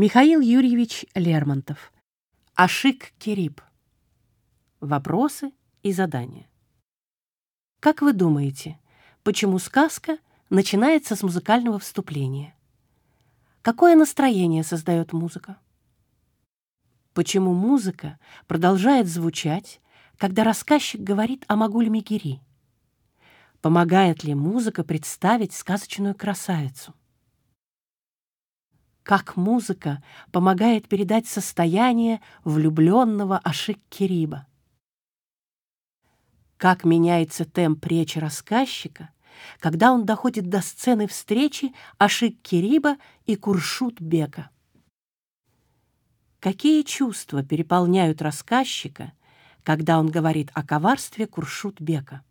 Михаил Юрьевич Лермонтов. Ашик Кериб. Вопросы и задания. Как вы думаете, почему сказка начинается с музыкального вступления? Какое настроение создает музыка? Почему музыка продолжает звучать, когда рассказчик говорит о Магуль-Мегери? Помогает ли музыка представить сказочную красавицу? Как музыка помогает передать состояние влюбленного Ашик-Кириба? Как меняется темп речи рассказчика, когда он доходит до сцены встречи Ашик-Кириба и Куршут-Бека? Какие чувства переполняют рассказчика, когда он говорит о коварстве Куршут-Бека?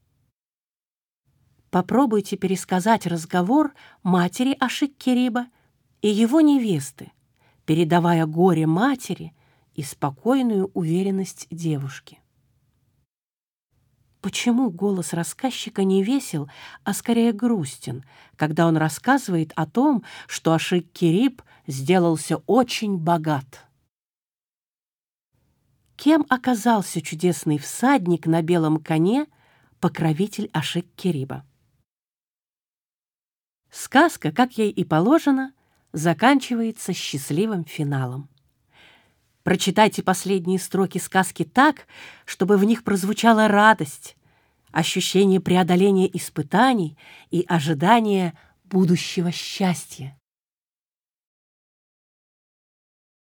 Попробуйте пересказать разговор матери Ашик-Кириба и его невесты, передавая горе матери и спокойную уверенность девушки. Почему голос рассказчика не весел, а скорее грустен, когда он рассказывает о том, что Ашик-Кириб сделался очень богат? Кем оказался чудесный всадник на белом коне, покровитель Ашик-Кириба? Сказка, как ей и положено, заканчивается счастливым финалом. Прочитайте последние строки сказки так, чтобы в них прозвучала радость, ощущение преодоления испытаний и ожидание будущего счастья.